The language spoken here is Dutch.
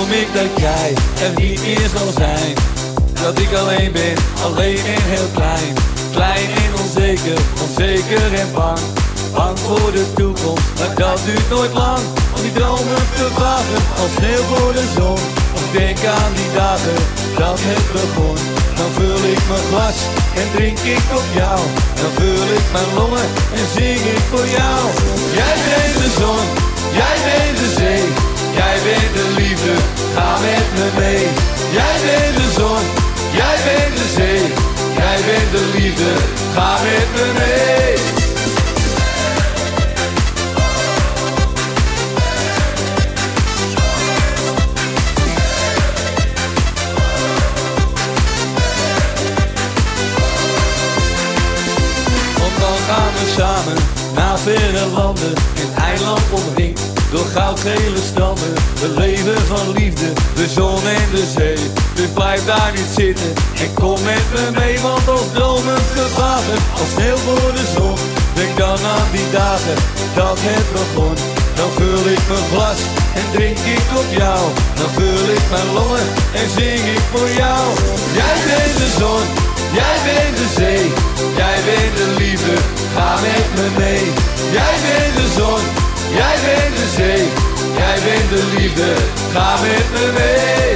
droom ik dat jij er niet meer zal zijn. Dat ik alleen ben, alleen en heel klein. Klein en onzeker, onzeker en bang. Bang voor de toekomst, maar dat duurt nooit lang. Om die dromen te wagen, als sneeuw voor de zon. Of denk aan die dagen, dat het begon. Dan vul ik mijn glas en drink ik op jou. Dan vul ik mijn longen en zing ik voor jou. Jij bent de zon, Jij bent de zon, jij bent de zee. Jij bent de liefde, ga met me mee. Want dan gaan we samen naar verre landen. Een eiland omringd door goudgele stranden. We leven van liefde, de zon en de zee. Dus blijf daar niet zitten en kom met me mee. Want als dromen vervagen, als sneeuw voor de zon. Denk dan aan die dagen dat het begon. Dan vul ik mijn glas en drink ik op jou. Dan vul ik mijn longen en zing ik voor jou. Jij bent de zon, jij bent de zee. Jij bent de liefde, ga met me mee. Jij bent de zon, jij bent de zee. Jij bent de liefde, ga met me mee.